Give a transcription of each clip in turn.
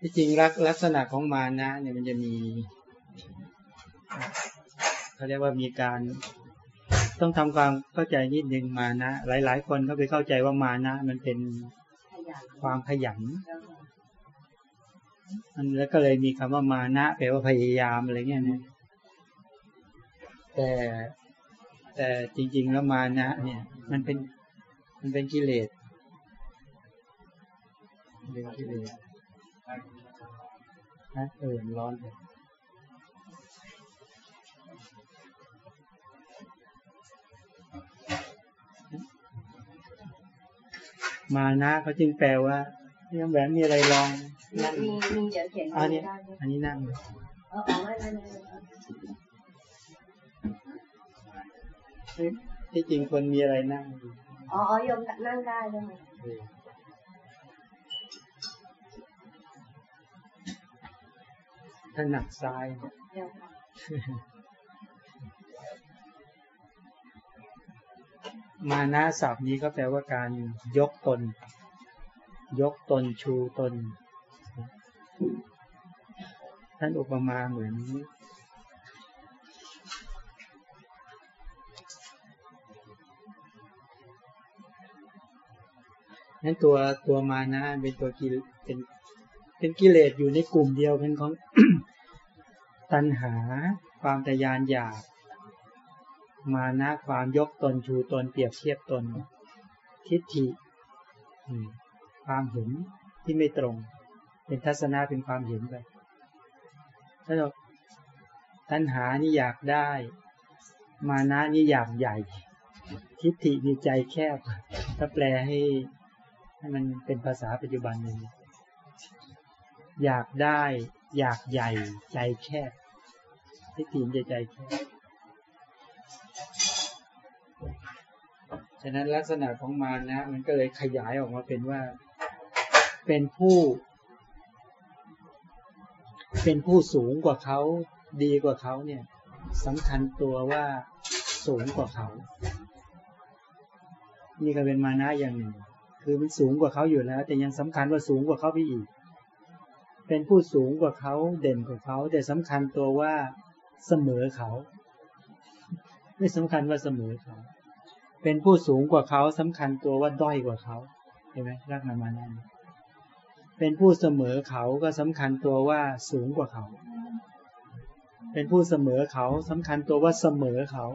ที่จริงลักลักษณะของมานะเนี่ยมันจะมีเขาเรียกว่ามีการ ต้องทำความเข้าใจนิดนึงมานะ หลาย ๆ คนก็ไปเข้าใจว่ามานะ มันเป็นความขยันมันแล้วก็เลยมีคำว่ามานะแปลว่าพยายามอะไรเงี้ยนะแต่แต่จริง ๆ แล้วมานะ เนี่ย มันเป็นมันเป็นกิเลสเป็นกิเลส นะเออร้อนเลยมานะเขาจึงแปลว่าเนี่ยแหวนมีอะไรลองนั่งมีมีเดี๋ยวเขียนอันนี้ได้ไหมอันนี้นั่งเออเอาไว้ไว้ไว้ไว้เฮ้ยที่จริงคนมีอะไรนั่งอยู่อ๋ออ๋อโยมนั่งได้ใช่ไหม ถนัดซ้ายมานะศัพท์นี้ก็แปลว่าการยกตน ยกตนชูตน ท่านอุปมาเหมือน นั้นตัวตัวมานะเป็นตัวกิเป็น เป็นกิเลสอยู่ในกลุ่มเดียวเป็นของตัณหา ความทยานอยาก มานะความยกตนชูตนเปรียบเทียบตน ทิฏฐิความเห็นที่ไม่ตรง เป็นทัศนะเป็นความเห็นไปถ้าเราตัณหานี่อยากได้ มานะนี่อยากใหญ่ ทิฏฐิมีใจแคบ ถ้าแปลให้ให้มันเป็นภาษาปัจจุบันนี้ อยากได้ อยากใหญ่ ใจแคบทิฏฐิมันจะใจแคบฉะนั้นลักษณะของมารนะ มันก็เลยขยายออกมาเป็นว่า เป็นผู้ เป็นผู้สูงกว่าเขา ดีกว่าเขาเนี่ยสำคัญตัวว่าสูงกว่าเขา นี่ก็เป็นมานะอย่างหนึ่ง คือมันสูงกว่าเขาอยู่แล้ว แต่ยังสำคัญว่าสูงกว่าเขาไปอีก เป็นผู้สูงกว่าเขาเด่นกว่าเขา แต่สำคัญตัวว่าเสมอเขา ไม่สำคัญว่าเสมอเขา เป็นผู้สูงกว่าเขาสำคัญตัวว่าด้อยกว่าเขาเห็นไหมรักนามานั้นเป็นผู้เสมอเขาก็สำคัญตัวว่าสูงกว่าเขา เป็นผู้เสมอเขาสำคัญตัวว่าเสมอเขา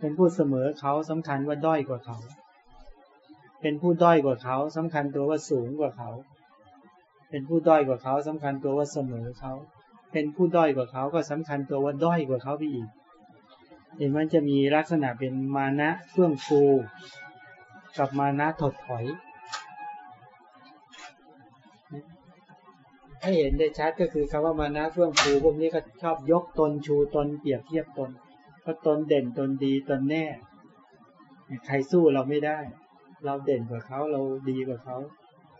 เป็นผู้เสมอเขาสำคัญว่าด้อยกว่าเขา เป็นผู้ด้อยกว่าเขาสำคัญตัวว่าสูงกว่าเขา เป็นผู้ด้อยกว่าเขาสำคัญตัวว่าเสมอเขา เป็นผู้ด้อยกว่าเขาก็สำคัญตัวว่าด้อยกว่าเขาไปอีก เห็นมันจะมีลักษณะเป็นมานะเฟื่องฟูกับมานะถดถอย ให้เห็นได้ชัดก็คือคำว่ามานะเฟื่องฟูพวกนี้ก็ชอบยกตนชูตนเปรียบเทียบตนก็ตนเด่นตนดีตนแน่ ใครสู้เราไม่ได้ เราเด่นกว่าเขาเราดีกว่าเขา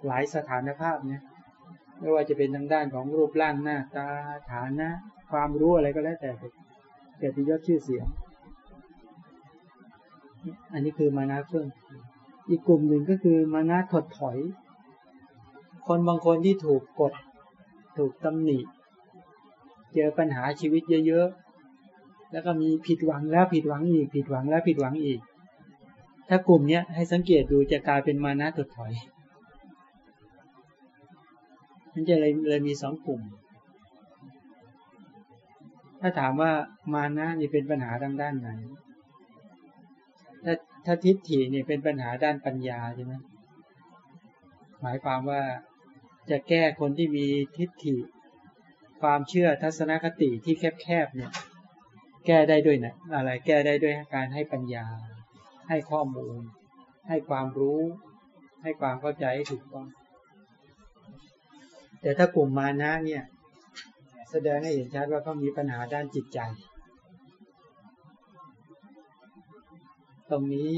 หลายสถานภาพเนี่ย ไม่ว่าจะเป็นทางด้านของรูปร่างหน้าตาฐานะ ความรู้อะไรก็แล้วแต่เกียรติยศชื่อเสียง อันนี้คือมานะเฟื่องอีกกลุ่มหนึ่งก็คือมานะถดถอย คนบางคนที่ถูกกด ถูกตำหนิ เจอปัญหาชีวิตเยอะๆ แล้วก็มีผิดหวังแล้วผิดหวังอีก ผิดหวังแล้วผิดหวังอีก ถ้ากลุ่มเนี้ยให้สังเกตดูจะกลายเป็นมานะถดถอย มันจะเลยเลยมีสองกลุ่ม ถ้าถามว่ามานะนี่เป็นปัญหาทางด้านไหน ถ้าถ้าทิฏฐินี่เป็นปัญหาด้านปัญญาใช่ไหมหมายความว่าจะแก้คนที่มีทิฏฐิ ความเชื่อทัศนคติที่แคบๆเนี่ยแก้ได้ด้วยนะอะไรแก้ได้ด้วยการให้ปัญญา ให้ข้อมูล ให้ความรู้ ให้ความเข้าใจให้ถูกต้อง แต่ถ้ากลุ่มมานะเนี่ย แสดงให้เห็นชัดว่าเขามีปัญหาด้านจิตใจ ตรงนี้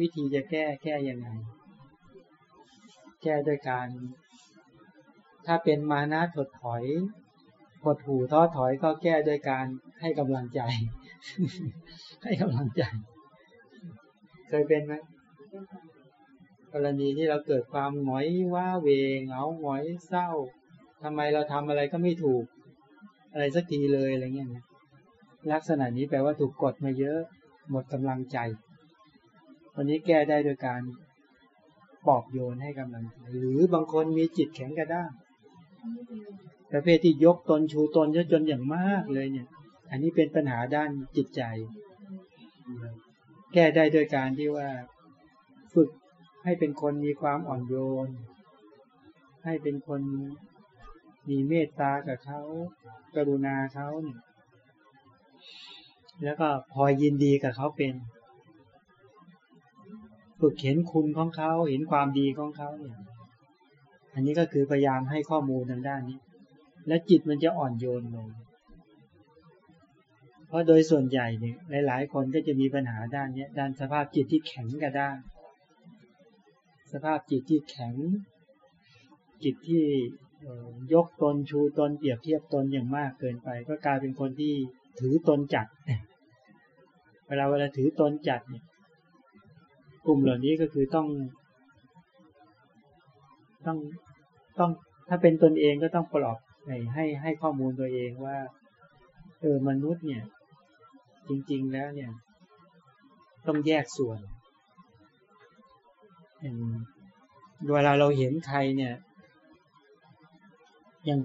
วิธีจะแก้แก้ยังไง แก้ด้วยการ ถ้าเป็นมานะถดถอยหดหูท้อถอยก็แก้ด้วยการให้กำลังใจ ให้กำลังใจ เคยเป็นไหม รณีที่เราเกิดความหงอยว่าเวงเหงาหงอยเศร้าทำไมเราทำอะไรก็ไม่ถูก อะไรสักทีเลยอะไรเงี้ยนะลักษณะนี้แปลว่าถูกกดมาเยอะ หมดกำลังใจวันนี้แก้ได้โดยการปอบโยนให้กำลังใจหรือบางคนมีจิตแข็งกระด้างประเภทที่ยกตนชูตนจนอย่างมากเลยเนี่ย อันนี้เป็นปัญหาด้านจิตใจ แก้ได้โดยการที่ว่า ให้เป็นคนมีความอ่อนโยน ให้เป็นคนมีเมตตากับเขา กรุณาเขาเนี่ยแล้วก็พอยินดีกับเขาเป็น ฝึกเห็นคุณของเขาเห็นความดีของเขาเนี่ย อันนี้ก็คือพยายามให้ข้อมูลทางด้านนี้ และจิตมันจะอ่อนโยนลง เพราะโดยส่วนใหญ่เนี่ยหลาย ๆ คนก็จะมีปัญหาด้านนี้ด้านสภาพจิตที่แข็งกระด้าง สภาพจิตที่แข็ง จิตที่ยกตนชูตนเปรียบเทียบตนอย่างมากเกินไป ก็กลายเป็นคนที่ถือตนจัด เวลาเวลาถือตนจัดเนี่ยกลุ่มเหล่านี้ก็คือต้อง ต้องต้องถ้าเป็นตนเองก็ต้องปลอบให้ให้ข้อมูลตัวเองว่าเออมนุษย์เนี่ย จริง ๆ แล้วเนี่ย ต้องแยกส่วน เวลาเราเห็นใครเนี่ย อย่าง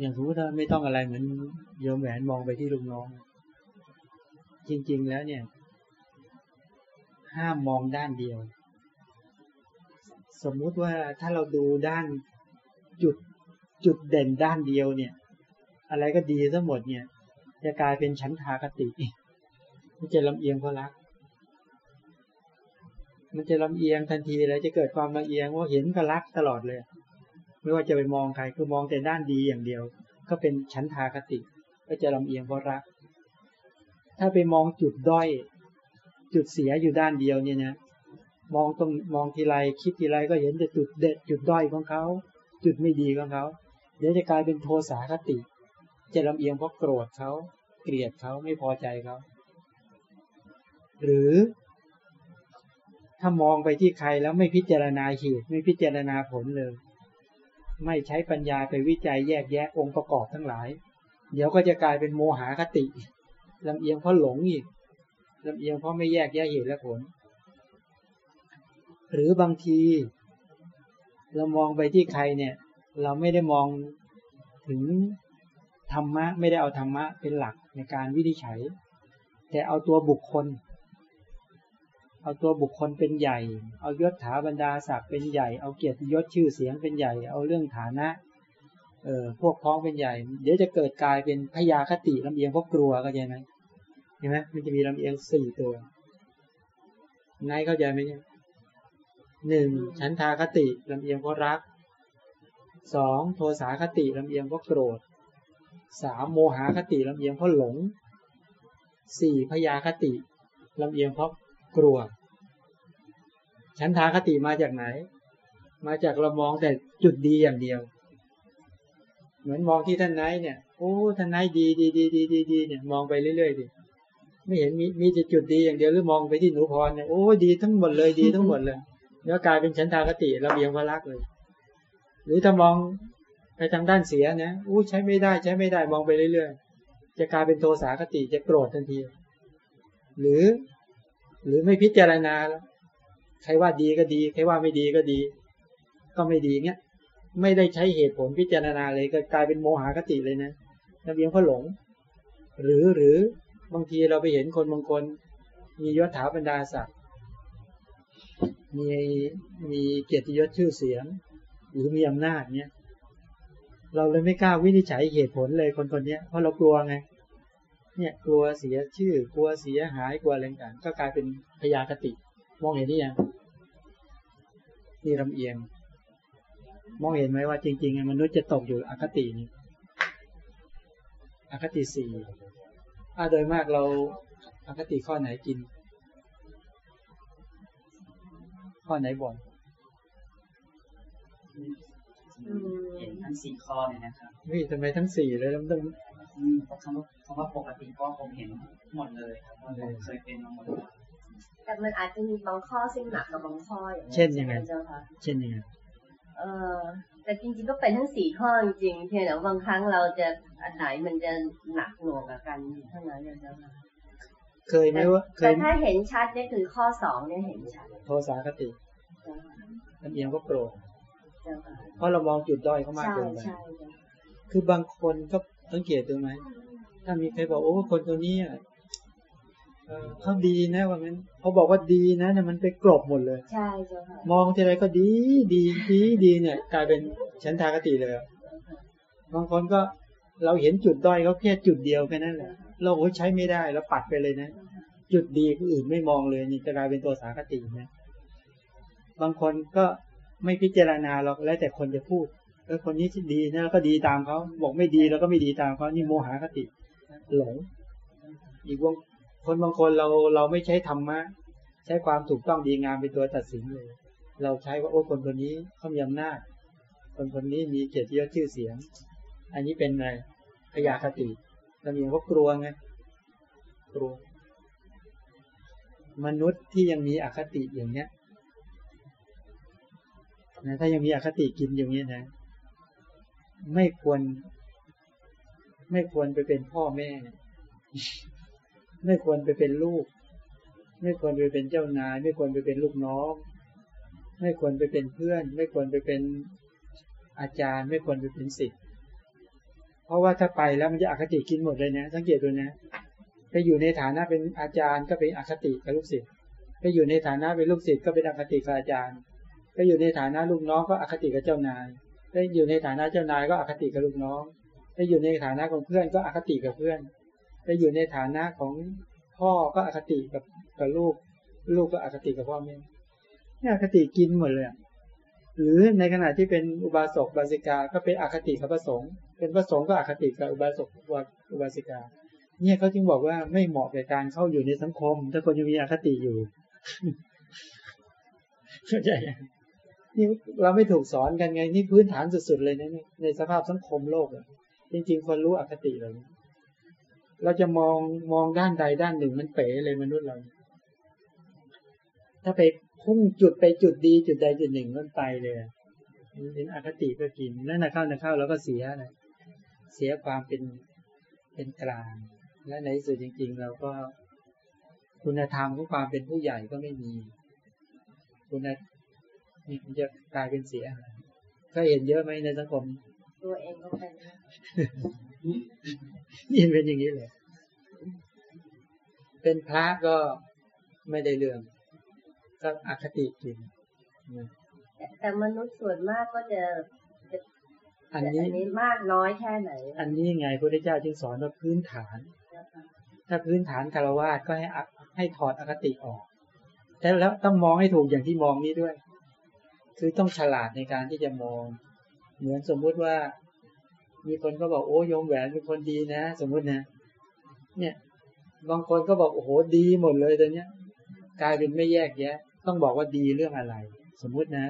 อย่างสมมติถ้าไม่ต้องอะไรเหมือนโยมแหวนมองไปที่ลูกน้อง จริง ๆ แล้วเนี่ย ห้ามมองด้านเดียว สมมุติว่าถ้าเราดูด้านจุดจุดเด่นด้านเดียวเนี่ย อะไรก็ดีทั้งหมดเนี่ย จะกลายเป็นชั้นทากติมันจะลำเอียงเพราะรัก มันจะลำเอียงทันทีเลยจะเกิดความลำเอียงว่าเห็นก็รักตลอดเลย ไม่ว่าจะไปมองใครคือมองแต่ด้านดีอย่างเดียว ก็เป็นชั้นทากติ ก็จะลำเอียงเพราะรัก ถ้าไปมองจุดด้อย จุดเสียอยู่ด้านเดียวเนี่ยนะมองตรงมองทีไรคิดทีไรก็เห็นแต่จุดเด็ดจุดด้อยของเขา จุดไม่ดีของเขา เดี๋ยวจะกลายเป็นโทสาคติ จะลำเอียงเพราะโกรธเขาเกลียดเขาไม่พอใจเขาหรือ ถ้ามองไปที่ใครแล้วไม่พิจารณาเหตุไม่พิจารณาผลเลย ไม่ใช้ปัญญาไปวิจัยแยกแยะองค์ประกอบทั้งหลาย เดี๋ยวก็จะกลายเป็นโมหะคติลำเอียงเพราะหลงอีกลำเอียงเพราะไม่แยกแยะเหตุและผล หรือบางที เรามองไปที่ใครเนี่ย เราไม่ได้มองถึงธรรมะไม่ได้เอาธรรมะเป็นหลักในการวินิจฉัย แต่เอาตัวบุคคล เอาตัวบุคคลเป็นใหญ่ เอายศถาบรรดาศักดิ์เป็นใหญ่ เอาเกียรติยศชื่อเสียงเป็นใหญ่ เอาเรื่องฐานะเออพวกพ้องเป็นใหญ่ เดี๋ยวจะเกิดกลายเป็นพยาคติลำเอียงเพราะกลัวก็ใช่ไหมเห็นไหมมันจะมีลำเอียงสี่ตัวไงเข้าใจไหมเนี่ยหนึ่งฉันทาคติลำเอียงเพราะรักสองโทสาคติลำเอียงเพราะโกรธสามโมหคติลำเอียงเพราะหลงสี่พยาคติลำเอียงเพราะ กลัว ฉันทาคติมาจากไหน มาจากเรามองแต่จุดดีอย่างเดียว เหมือนมองที่ท่านไนเนี่ย โอ้ท่านไนดีดีดีดีดีดีเนี่ย มองไปเรื่อยๆดิไม่เห็นมีมีแต่จุดดีอย่างเดียวหรือมองไปที่หนูพรเนี่ยโอ้ดีทั้งหมดเลยดีทั้งหมดเลยแล้วกลายเป็นฉันทาคติลำเอียงพระรักเลย หรือถ้ามองไปทางด้านเสียนะอู้ใช้ไม่ได้ใช้ไม่ได้มองไปเรื่อยๆ จะกลายเป็นโทสาคติจะโกรธทันที หรือ หรือไม่พิจารณาแล้วใครว่าดีก็ดีใครว่าไม่ดีก็ดี ก็ไม่ดีเงี้ยไม่ได้ใช้เหตุผลพิจารณาเลยก็กลายเป็นโมหะคติเลยนะนักเรียนก็หลง หรือหรือบางทีเราไปเห็นคนบางคนมียศถาบรรดาศักดิ์มีมีเกียรติยศชื่อเสียง หรือมีอำนาจเนี้ยเราเลยไม่กล้าวินิจฉัยเหตุผลเลยคนคนนี้เพราะเรากลัวไง เนี่ยกลัวเสียชื่อกลัวเสียหายกลัวอะไรต่างก็กลายเป็นพยาคติ มองเห็นนี่ยังนี่ลำเอียง มองเห็นไหมว่าจริงๆมนุษย์จะตกอยู่อคตินี้อคติสี่ถ้าโดยมากเราอคติข้อไหนกิน ข้อไหนบ่อยเห็นทั้งสี่ข้อเลยนะครับนี่ทำไมทั้งสี่เลยแล้วต้อง คำว่าคำว่าปกติก็ผมเห็นหมดเลยครับว่าผมเคยเป็นมาหมดแต่มันอาจจะมีบางข้อซึ่งหนักกับบางข้ออย่างเช่นยังไงเจ้าค่ะเช่นยังไงเออแต่จริงๆก็เป็นทั้งสี่ข้อจริงๆเพียงแต่ว่าบางครั้งเราจะอันไหนมันจะหนักหน่วงกับกันเท่านั้นเองเจ้าค่ะเคยไหมว่าเคแต่ยถ้าเห็นชัดเนี่ยคือข้อสองเนี่ยเห็นชัดโทสาคติเจ้าค่ะลำเอียงก็โกรธเจ้าค่ะเพราะเรามองจุดด้อยเขามากใช่เกินไปใช่เจ้าค่ะคือบางคนก็ สังเกตดูไหม ถ้ามีใครบอกโอ้คนตัวนี้อะเออเขาดีนะว่างั้นพอบอกว่าดีนะเนี่ยมันไปกลบหมดเลย ใช่เจ้าค่ะมองทีไรก็ดีดีดีดีเนี่ย กลายเป็นฉันทากติเลยอะบางคนก็เราเห็นจุดด้อยเขาแค่จุดเดียวแค่นั้นแหละเราโอ้ใช้ไม่ได้แล้วปัดไปเลยนะจุดดีคนอื่นไม่มองเลยนี่จะกลายเป็นตัวสาคตินะบางคนก็ไม่พิจารณาหรอกแล้วแต่คนจะพูด เออคนนี้ดีนะแล้วก็ดีตามเขาบอกไม่ดีแล้วก็ไม่ดีตามเขานี่โมหคติ หลง อีกวงคนบางคนเราเราไม่ใช้ธรรมะใช้ความถูกต้องดีงามเป็นตัวตัดสินเลย เราใช้ว่าโอ้คนคนนี้เขามีอำนาจคนคนนี้มีเกียรติยศชื่อเสียง อันนี้เป็นอะไรพยาคติเรามีว่ากลัวไงกลัวมนุษย์ที่ยังมีอคติอย่างเนี้ยนะถ้ายังมีอคติกินอย่างเนี้ยนะ ไม่ควร ไม่ควรไปเป็นพ่อแม่ ไม่ควรไปเป็นลูก ไม่ควรไปเป็นเจ้านาย ไม่ควรไปเป็นลูกน้อง ไม่ควรไปเป็นเพื่อน ไม่ควรไปเป็นอาจารย์ ไม่ควรไปเป็นศิษย์เพราะว่าถ้าไปแล้วมันจะอคติกินหมดเลยนะ สังเกตดูนะไปอยู่ในฐานะเป็นอาจารย์ก็เป็นอคติกับลูกศิษย์ไปอยู่ในฐานะเป็นลูกศิษย์ก็เป็นอคติกับอาจารย์ ไปอยู่ในฐานะลูกน้องก็อคติกับเจ้านาย ไปอยู่ในฐานะเจ้านายก็อคติกับลูกน้องไปอยู่ในฐานะของเพื่อนก็อคติกับเพื่อนไปอยู่ในฐานะของพ่อก็อคติกับกับลูก ลูกก็อคติกับพ่อแม่เนี่ยอคติกินหมดเลย หรือในขณะที่เป็นอุบาสกบาสิกา ก็เป็นอคติกับพระสงฆ์ เป็นพระสงฆ์ก็อคติกับอุบาสกอุบาสิกา เนี่ยเขาจึงบอกว่าไม่เหมาะแก่การเข้าอยู่ในสังคม ถ้าคนยังมีอคติอยู่เข้าใจ นี่เราไม่ถูกสอนกันไง นี่พื้นฐานสุดๆเลยนะเนี่ยในสภาพสังคมโลกอะจริงๆ คนรู้อคติเลยเราจะมองมองด้านใดด้านหนึ่งมันเป๋เลยมนุษย์เรา ถ้าไปพุ่งจุดไปจุดดีจุดใดจุดหนึ่งมันไปเลยเห็นอคติก็กินแล้วนะเข้านะเข้าแล้วก็เสียนะเสียความเป็นเป็นกลาง และในที่สุดจริง ๆ เราก็คุณธรรมของความเป็นผู้ใหญ่ก็ไม่มี คุณ นี่มันจะกลายเป็นเสียก็เห็นเยอะไหมในสังคม ตัวเองก็เป็นนะนี่เป็นอย่างนี้เลย เป็นพระก็ไม่ได้เรื่องก็อคติกินนะแต่แต่มนุษย์ส่วนมากก็จะจะอันแต่นี้อันนี้มากน้อยแค่ไหน อันนี้ไงพระพุทธเจ้าจึงสอนว่าพื้นฐานนะคะถ้าพื้นฐานคารวะก็ให้อะให้ถอดอคติออกแต่แล้วต้องมองให้ถูกอย่างที่มองนี้ด้วย คือต้องฉลาดในการที่จะมอง เหมือนสมมุติว่า มีคนก็บอกโอ้ยมแหวนเป็นคนดีนะ สมมุตินะ เนี่ยบางคนก็บอกโอ้โหดีหมดเลยตอนเนี้ย กลายเป็นไม่แยกแยะ ต้องบอกว่าดีเรื่องอะไร สมมุตินะ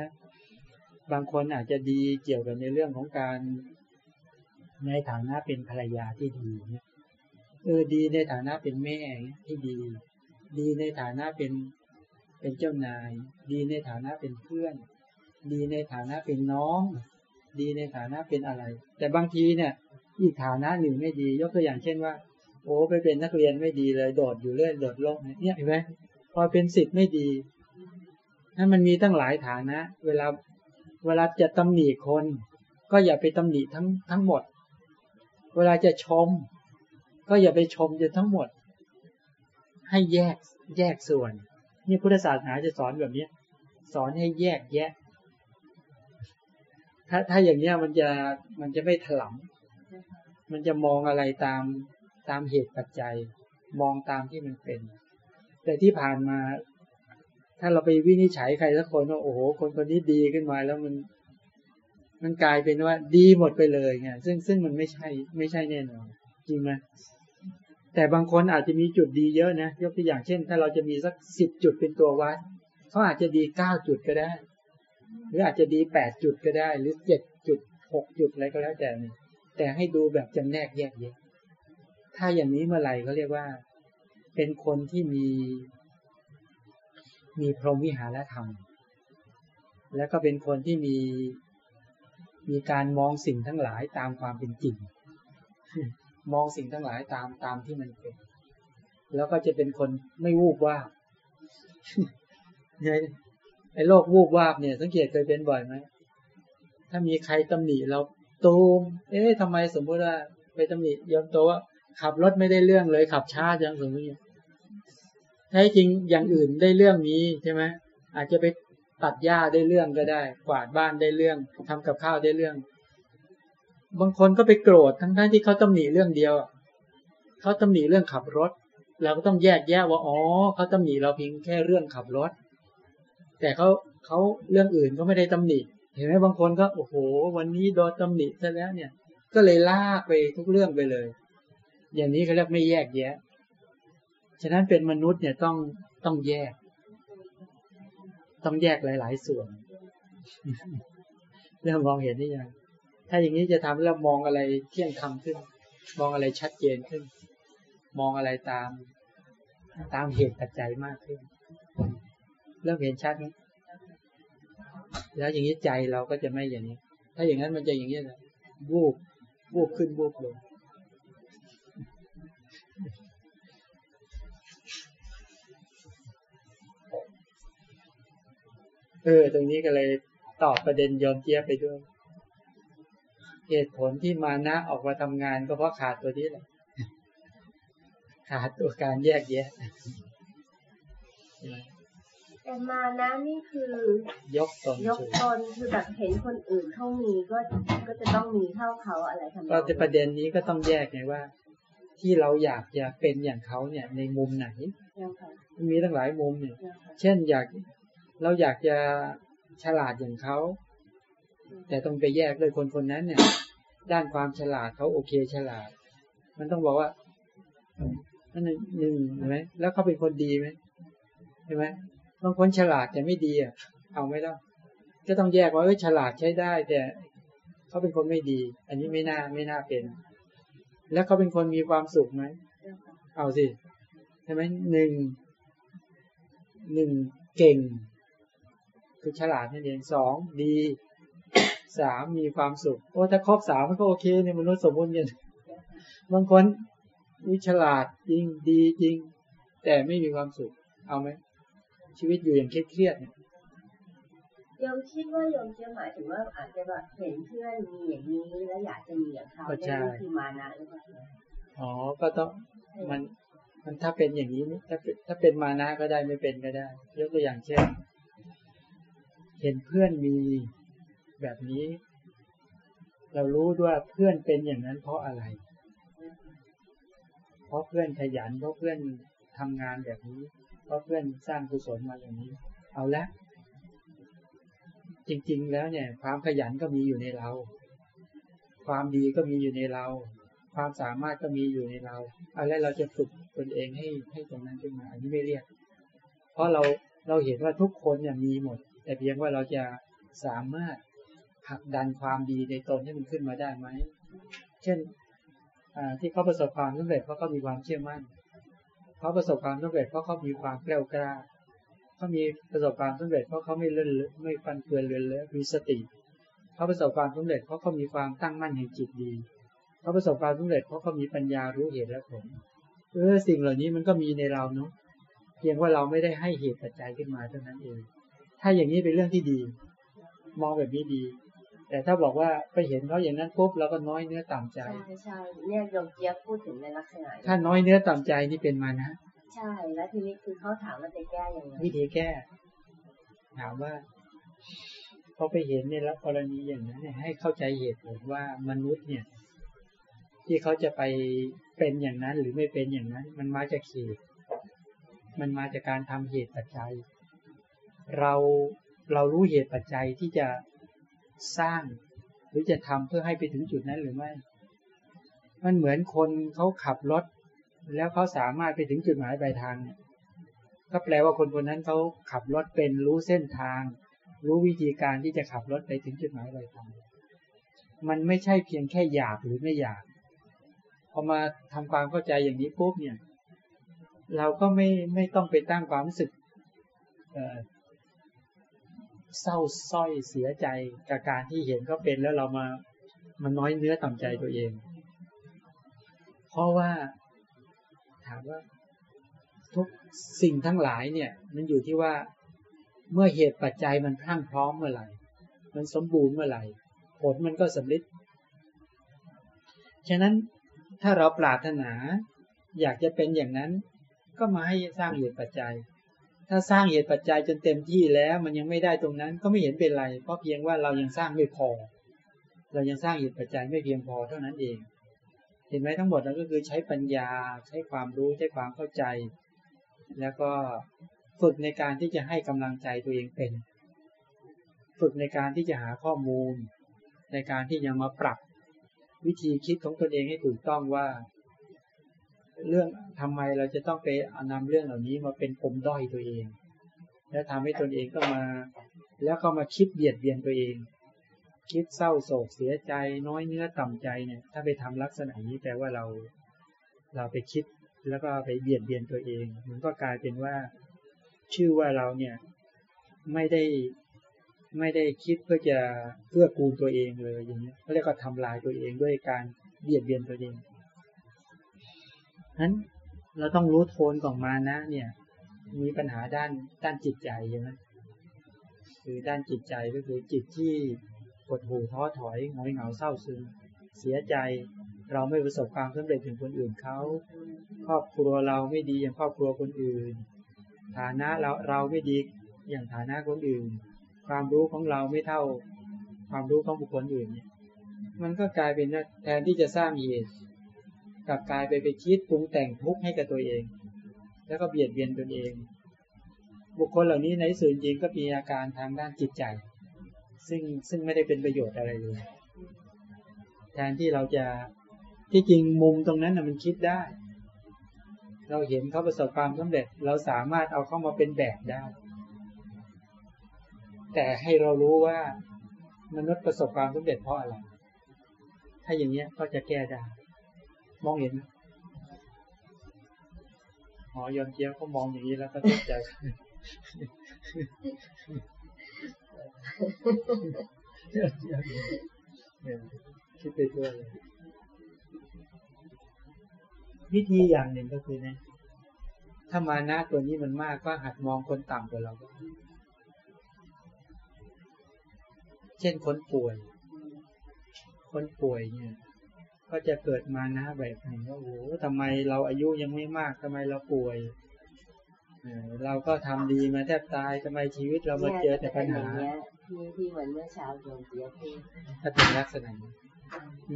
บางคนอาจจะดีเกี่ยวกับในเรื่องของการในฐานะเป็นภรรยาที่ดีเนี่ยเออดีในฐานะเป็นแม่ที่ดี ดีในฐานะเป็นเป็นเจ้านาย ดีในฐานะเป็นเพื่อน ดีในฐานะเป็นน้อง ดีในฐานะเป็นอะไร แต่บางทีเนี่ยอีกฐานะหนึ่งไม่ดี ยกตัวอย่างเช่นว่า โอ้ไปเป็นนักเรียนไม่ดีเลย โดดอยู่เรื่อยโดดโลกเนี่ยเห็นไหมพอเป็นสิทธิ์ไม่ดีนั่นมันมีตั้งหลายฐานะ เวลาเวลาจะตำหนิคน ก็อย่าไปตำหนิทั้งทั้งหมด เวลาจะชม ก็อย่าไปชมจนทั้งหมด ให้แยกแยกส่วน นี่พุทธศาสนาจะสอนแบบนี้สอนให้แยกแยะ ถ้าถ้าอย่างเนี้ยมันจะมันจะไม่ถลำมันจะมองอะไรตามตามเหตุปัจจัย มองตามที่มันเป็น แต่ที่ผ่านมา ถ้าเราไปวินิจฉัยใครสักคนว่าโอ้โหคนคนนี้ดีขึ้นมาแล้วมันมันกลายเป็นว่าดีหมดไปเลยไงซึ่งซึ่งมันไม่ใช่ไม่ใช่แน่นอนจริงไหมแต่บางคนอาจจะมีจุดดีเยอะนะยกตัวอย่างเช่น ถ้าเราจะมีสักสิบจุดเป็นตัววัดเขาอาจจะดีเก้าจุดก็ได้ หรืออาจจะดีแปดจุดก็ได้ หรือเจ็ดจุดหกจุดอะไรก็แล้วแต่นี่แต่ให้ดูแบบจำแนกแยกแยะถ้าอย่างนี้เมื่อไหร่เขาเรียกว่า เป็นคนที่มี มีพรหมวิหารธรรม แล้วก็เป็นคนที่มีมีการมองสิ่งทั้งหลายตามความเป็นจริง มองสิ่งทั้งหลายตามตามที่มันเป็น แล้วก็จะเป็นคนไม่วูบว่าบ ไอ้โรควูบวาบเนี่ย สังเกตเคยเป็นบ่อยไหมถ้ามีใครตำหนิเราตูมเอ๊ะทำไมสมมติว่า ไปตำหนิยอมตัวว่าขับรถไม่ได้เรื่องเลยขับช้าจังสมมติแท้จริงอย่างอื่นได้เรื่องนี้ใช่ไหมอาจจะไปตัดหญ้าได้เรื่องก็ได้ กวาดบ้านได้เรื่องทำกับข้าวได้เรื่อง บางคนก็ไปโกรธทั้งๆที่เขาตำหนิเรื่องเดียวเขาตำหนิเรื่องขับรถเราก็ต้องแยกแยะว่าอ๋อเขาตำหนิเราเพียงแค่เรื่องขับรถ แต่เขาเขาเรื่องอื่นก็ไม่ได้ตำหนิ เห็นไหมบางคนก็โอ้โห วันนี้โดนตำหนิซะแล้วเนี่ย ก็เลยลากไปทุกเรื่องไปเลย อย่างนี้เขาเรียกไม่แยกแยะ ฉะนั้นเป็นมนุษย์เนี่ยต้องต้องแยก ต้องแยกหลาย ๆ ส่วน เริ่มมองเห็นนี่ยังถ้าอย่างนี้จะทำให้เรามองอะไรเที่ยงธรรมขึ้น มองอะไรชัดเจนขึ้น มองอะไรตาม ตามเหตุปัจจัยมากขึ้น เริ่มเห็นชัดไหมแล้วอย่างนี้ใจเราก็จะไม่อย่างนี้ ถ้าอย่างนั้นมันจะอย่างนี้แหละวูบวูบขึ้นวูบลงเออ ตรงนี้ก็เลยตอบประเด็นยอมเจี๊ยบไปด้วย เหตุผลที่มานะออกมาทำงานก็เพราะขาดตัวนี้แหละ ขาดตัวการแยกแยะ แต่มานะนี่คือยกตนยกสูงตนคือแบบเห็นคนอื่นเขามีก็ก็จะต้องมีเท่าเขาอะไรทำนองก็จะประเด็นนี้ก็ต้องแยกไงว่า ที่เราอยากจะเป็นอย่างเขาเนี่ย ในมุมไหนเจ้าค่ะมันมีตั้งหลายมุมเนี่ยเจ้าค่ะเช่นอยากเราอยากจะฉลาดอย่างเขาแต่ต้องไปแยกเลยคนคนนั้นเนี่ย ด้านความฉลาดเขาโอเคฉลาด มันต้องบอกว่านั่นหนึ่งหนึ่งเห็นไหมแล้วเขาเป็นคนดีไหมเห็นไหม บางคนฉลาดแต่ไม่ดีอะเอาไม่ได้ก็ต้องแยกว่าเออฉลาดใช้ได้ แต่เขาเป็นคนไม่ดี อันนี้ไม่น่าไม่น่าเป็น แล้วเขาเป็นคนมีความสุขไหมเอาสิใช่ไหมหนึ่งหนึ่งเก่ง คือฉลาดนั่นเองสองดีสามมีความสุขโอ้ถ้าครบสามมันก็โอเคในมนุษย์สมบูรณ์กันบางคนวิฉลาดจริงดีจริง แต่ไม่มีความสุข เอาไหม ชีวิตอยู่อย่างเครียดๆเนี่ยโยมคิดว่าโยมจะหมายถึงว่าอาจจะแบบเห็นเพื่อนมีอย่างนี้แล้วอยากจะมีอย่างเขาก็ใช่นี่คือมานะหรือเปล่าอ๋อก็ต้องมันมันถ้าเป็นอย่างนี้ถ้าเป็นถ้าเป็นมานะก็ได้ไม่เป็นก็ได้ ยกตัวอย่างเช่น เห็นเพื่อนมีแบบนี้ เรารู้ด้วยเพื่อนเป็นอย่างนั้นเพราะอะไร เพราะเพื่อนขยันเพราะเพื่อนทำงานแบบนี้เพ ราะเพื่อนสร้างกุศลมาอย่างนี้ เอาละ จริง ๆ แล้วเนี่ย ความขยันก็มีอยู่ในเรา ความดีก็มีอยู่ในเรา ความสามารถก็มีอยู่ในเราเอาแล้วเราจะฝึกตนเองให้ให้ตรงนั้นขึ้นมาอันนี้ไม่เรียก เพราะเราเราเห็นว่าทุกคนเนี่ยมีหมด แต่เพียงว่าเราจะสามารถผลักดันความดีในตนให้มันขึ้นมาได้ไหม เช่นอ่าที่เขาประสบความสำเร็จเพราะเขามีความเชื่อมั่น เขาประสบความสำเร็จเพราะเขามีความแกล้วกล้าเขามีประสบความสำเร็จเพราะเขาไม่เลื่อนไม่ฟันเฟือนเลื่อนเลอะมีสติเขาประสบความสำเร็จเพราะเขามีความตั้งมั่นแห่งจิตดีเขาประสบความสำเร็จเพราะเขามีปัญญารู้เหตุและผลเออสิ่งเหล่านี้มันก็มีในเราเนาะเพียงว่าเราไม่ได้ให้เหตุปัจจัยขึ้นมาเท่านั้นเอง ถ้าอย่างนี้เป็นเรื่องที่ดี มองแบบนี้ดี แต่ถ้าบอกว่าไปเห็นเขาอย่างนั้นปุ๊บเราก็น้อยเนื้อต่ำใจใช่ใช่เนี่ยโยมเจี๊ยบพูดถึงในลักษณะนี้ถ้าน้อยเนื้อต่ำใจนี่เป็นมานะ ใช่แล้วทีนี้คือเขาถามว่าจะแก้ยังไงวิธีแก้ ถามว่าพอไปเห็นในละกรณีอย่างนั้นเนี่ยให้เข้าใจเหตุผลว่ามนุษย์เนี่ย ที่เขาจะไปเป็นอย่างนั้นหรือไม่เป็นอย่างนั้น มันมาจากเหตุมันมาจากการทำเหตุปัจจัย เราเรารู้เหตุปัจจัยที่จะ สร้าง หรือจะทำเพื่อให้ไปถึงจุดนั้นหรือไม่ มันเหมือนคนเขาขับรถ แล้วเขาสามารถไปถึงจุดหมายปลายทางเนี่ยก็แปลว่าคนคนนั้นเขาขับรถเป็นรู้เส้นทาง รู้วิธีการที่จะขับรถไปถึงจุดหมายปลายทาง มันไม่ใช่เพียงแค่อยากหรือไม่อยากพอมาทำความเข้าใจอย่างนี้ปุ๊บเนี่ย เราก็ไม่ไม่ต้องไปตั้งความรู้สึก เศร้าส้อยเสียใจกับการที่เห็นเขาเป็นแล้วเรามามันน้อยเนื้อต่ำใจตัวเอง เพราะว่าถามว่า ทุกสิ่งทั้งหลายเนี่ย มันอยู่ที่ว่าเมื่อเหตุปัจจัยมันพรั่งพร้อมเมื่อไหร่ มันสมบูรณ์เมื่อไหร่ ผลมันก็สำเร็จฉะนั้นถ้าเราปรารถนา อยากจะเป็นอย่างนั้น ก็มาให้สร้างเหตุปัจจัย ถ้าสร้างเหตุปัจจัยจนเต็มที่แล้วมันยังไม่ได้ตรงนั้นก็ไม่เห็นเป็นไร เพราะเพียงว่าเรายังสร้างไม่พอ เรายังสร้างเหตุปัจจัยไม่เพียงพอเท่านั้นเอง เห็นไหมทั้งหมดนั้นก็คือใช้ปัญญาใช้ความรู้ใช้ความเข้าใจ แล้วก็ฝึกในการที่จะให้กำลังใจตัวเองเป็น ฝึกในการที่จะหาข้อมูล ในการที่จะมาปรับวิธีคิดของตนเองให้ถูกต้องว่า เรื่องทำไมเราจะต้องไปนำเรื่องเหล่านี้มาเป็นปมด้อยตัวเอง แล้วทำให้ตนเองก็มา แล้วก็มาคิดเบียดเบียนตัวเอง คิดเศร้าโศกเสียใจ น้อยเนื้อต่ำใจเนี่ย ถ้าไปทำลักษณะนี้แปลว่าเราเราไปคิดแล้วก็ไปเบียดเบียนตัวเอง มันก็กลายเป็นว่า ชื่อว่าเราเนี่ยไม่ได้ไม่ได้คิดเพื่อจะเพื่อกูลตัวเองเลยอย่างนี้เขาเรียกว่าทำลายตัวเองด้วยการเบียดเบียนตัวเอง นั้นเราต้องรู้โทนของมานะเนี่ย มีปัญหาด้านด้านจิตใจใช่ไหมคือด้านจิตใจก็คือจิตที่ปวดหูท้อถอยงอยเหงาเศร้าซึมเสียใจเราไม่ประสบความสำเร็จถึงคนอื่นเขาครอบครัวเราไม่ดีอย่างครอบครัวคนอื่น ฐานะเราเราไม่ดีอย่างฐานะคนอื่น ความรู้ของเราไม่เท่า ความรู้ของบุคคลอื่นเนี่ยมันก็กลายเป็นแทนที่จะสร้างเหตุ กลับกลายไปไปคิดปรุงแต่งทุกข์ให้กับตัวเอง แล้วก็เบียดเบียนตนเอง บุคคลเหล่านี้ในส่วนจริงก็มีอาการทางด้านจิตใจ ซึ่งซึ่งไม่ได้เป็นประโยชน์อะไรเลยแทนที่เราจะที่จริงมุมตรงนั้นนะมันคิดได้ เราเห็นเขาประสบความสำเร็จ เราสามารถเอาเข้ามาเป็นแบบได้ แต่ให้เรารู้ว่ามนุษย์ประสบความสำเร็จเพราะอะไร ถ้าอย่างเนี้ยก็จะแก้ได้ มองเห็นหมอยอนเจียวก็มองอย่างนี้แล้วก็ตกใจคิดไปทั่วเลยวิธีอย่างหนึ่งก็คือนะถ้ามานะตัวนี้มันมากก็หัดมองคนต่ำกว่าเรา เช่นคนป่วย คนป่วยเนี่ย ก็จะเกิดมานะแบบหนึ่งว่าโอ้โหทำไมเราอายุยังไม่มากทำไมเราป่วยเราก็ทำดีมาแทบตายทำไมชีวิตเรามาเจอแต่ปัญหาที่ที่เหมือนเมื่อเช้าโยมเสียเพถ้าเป็นลักษณะนี้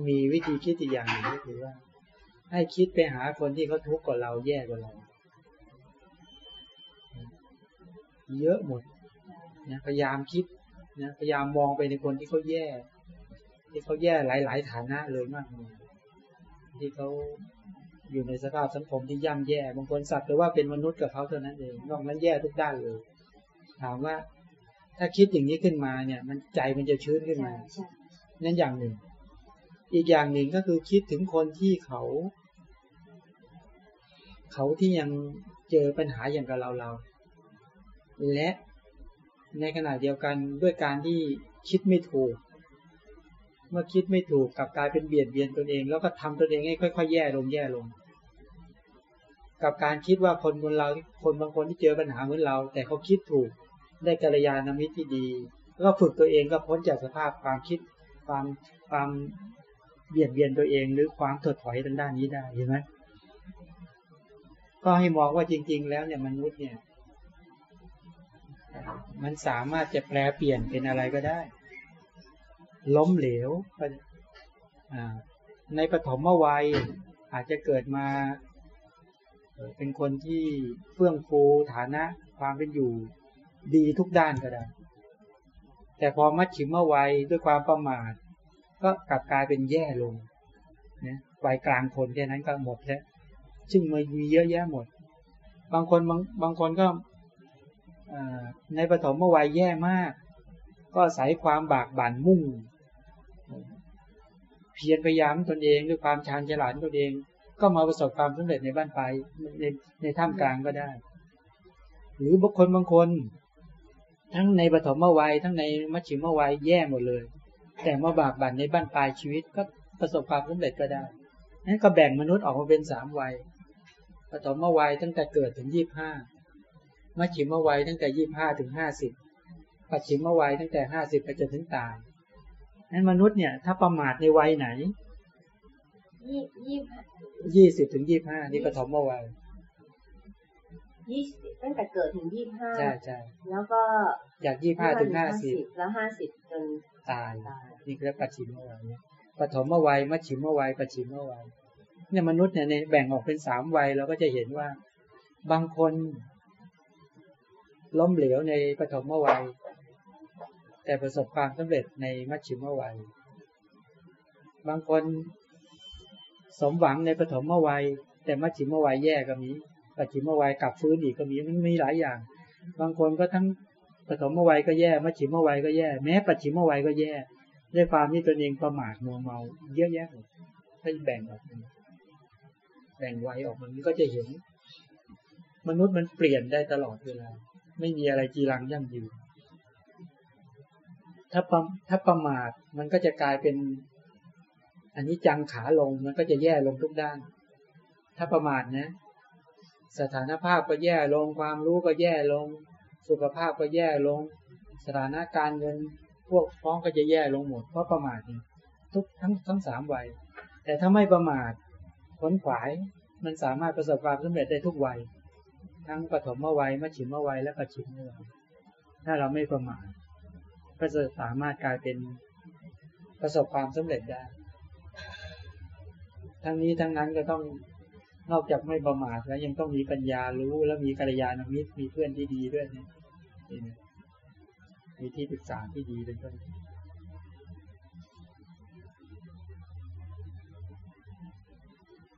มีวิธีคิดอีกอย่างหนึ่งก็คือว่า ให้คิดไปหาคนที่เขาทุกข์กว่าเราแย่กว่าเรา เยอะหมดนะพยายามคิดนะพยายามมองไปในคนที่เขาแย่ ที่เขาแย่หลาย ๆ ฐานะเลยมากเลย ที่เขาอยู่ในสภาพสังคมที่ย่ำแย่บางคนสัตว์แต่ว่าเป็นมนุษย์กับเขาเท่านั้นเองนอกนั้นแย่ทุกด้านเลย ถามว่า ถ้าคิดอย่างนี้ขึ้นมาเนี่ย มันใจมันจะชื้นขึ้นมานั่นอย่างหนึ่ง อีกอย่างหนึ่งก็คือคิดถึงคนที่เขา เขาที่ยังเจอปัญหาอย่างกับเราเราและในขณะเดียวกันด้วยการที่คิดไม่ถูก เมื่อคิดไม่ถูกกับกลายเป็นเบียดเบียนตนเอง แล้วก็ทำตนเองให้ค่อยๆแย่ลงแย่ลง กับการคิดว่าคนคนเราคนบางคนที่เจอปัญหาเหมือนเรา แต่เขาคิดถูกได้กัลยาณมิตรที่ดี ก็ฝึกตัวเองก็พ้นจากสภาพความคิดความความเบียดเบียนตัวเองหรือความถดถอยทางด้านนี้ได้เห็นไหมก็ให้มองว่าจริง ๆ แล้วเนี่ยมนุษย์เนี่ย มันสามารถจะแปลเปลี่ยนเป็นอะไรก็ได้ ล้มเหลวในปฐมวัยอาจจะเกิดมาเป็นคนที่เฟื่องฟูฐานะความเป็นอยู่ดีทุกด้านก็ได้ แต่พอมัดฉิมวัยด้วยความประมาท ก็กลับกลายเป็นแย่ลงนะวัยกลางคนแค่นั้นก็หมดแล้วซึ่งมันมีเยอะแยะหมด บางคนบางบางคนก็ในปฐมวัยแย่มาก ก็อาศัยความบากบั่นมุ่ง เพียรพยายามตนเองด้วยความชาญฉลาดตนเอง ก็มาประสบความสำเร็จในบ้านปลายในในท่ามกลางก็ได้ หรือบุคคลบางคน ทั้งในปฐมวัยทั้งในมัชชิมวัยแย่หมดเลย แต่มาบากบั่นในบ้านปลายชีวิตก็ประสบความสำเร็จก็ได้นั้นก็แบ่งมนุษย์ออกมาเป็นสามวัยปฐมวัยตั้งแต่เกิดถึงยี่ห้ามัชชิมวัยตั้งแต่ยี่ห้าถึงห้าสิบปัจฉิมวัยตั้งแต่ห้าสิบไปจนถึงตาย นั้นมนุษย์เนี่ย ถ้าประมาทในวัยไหนยี่ยี่ยี่สิบถึงยี่ห้านี่ปฐมวัยยี่สิบตั้งแต่เกิดถึงยี่ห้าใช่ใช่แล้วก็จากยี่ห้าถึงห้าสิบแล้วห้าสิบจนตายตายนี่เรียกปัจฉิมวัยปฐมวัยมัชฉิมวัยปัจฉิมวัยเนี่ยมนุษย์เนี่ยในแบ่งออกเป็นสามวัยเราก็จะเห็นว่า บางคน ล้มเหลวในปฐมวัย แต่ประสบความสำเร็จในมัชชิมวัย บางคนสมหวังในปฐมวัย แต่มัชชิมวัยแย่ก็มีปัจฉิมวัยกลับฟื้นอีกก็มีมันมีหลายอย่าง บางคนก็ทั้งปฐมวัยก็แย่มัชชิมวัยก็แย่ แม้ปัจฉิมวัยก็แย่ด้วยความที่ตนเองประมาทมัวเมาเยอะแยะหมดถ้าแบ่งออกแบ่งไว้ออกมันก็จะเห็น มนุษย์มันเปลี่ยนได้ตลอดเวลาไม่มีอะไรจีรังยั่งยืน ถ้าประถ้าประมาทมันก็จะกลายเป็นอันนี้จังขาลงมันก็จะแย่ลงทุกด้าน ถ้าประมาทนะ สถานภาพก็แย่ลง ความรู้ก็แย่ลง สุขภาพก็แย่ลง สถานการเงินพวกฟ้องก็จะแย่ลงหมดเพราะประมาททุกทั้งทั้งสามวัย แต่ถ้าไม่ประมาทขนขวายมันสามารถประสบความสำเร็จได้ทุกวัย ทั้งปฐมวัยมัชชิมวัยและปัจฉิมวัยถ้าเราไม่ประมาท ก็จะสามารถกลายเป็นประสบความสำเร็จได้ ทั้งนี้ทั้งนั้นก็ต้องนอกจากไม่ประมาทแล้วยังต้องมีปัญญารู้แล้วมีกัลยาณมิตรมีเพื่อนที่ดีด้วยนี่ยนี่นะมีที่ปรึกษาที่ดีเป็นต้น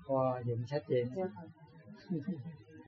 พอเห็นชัดเจน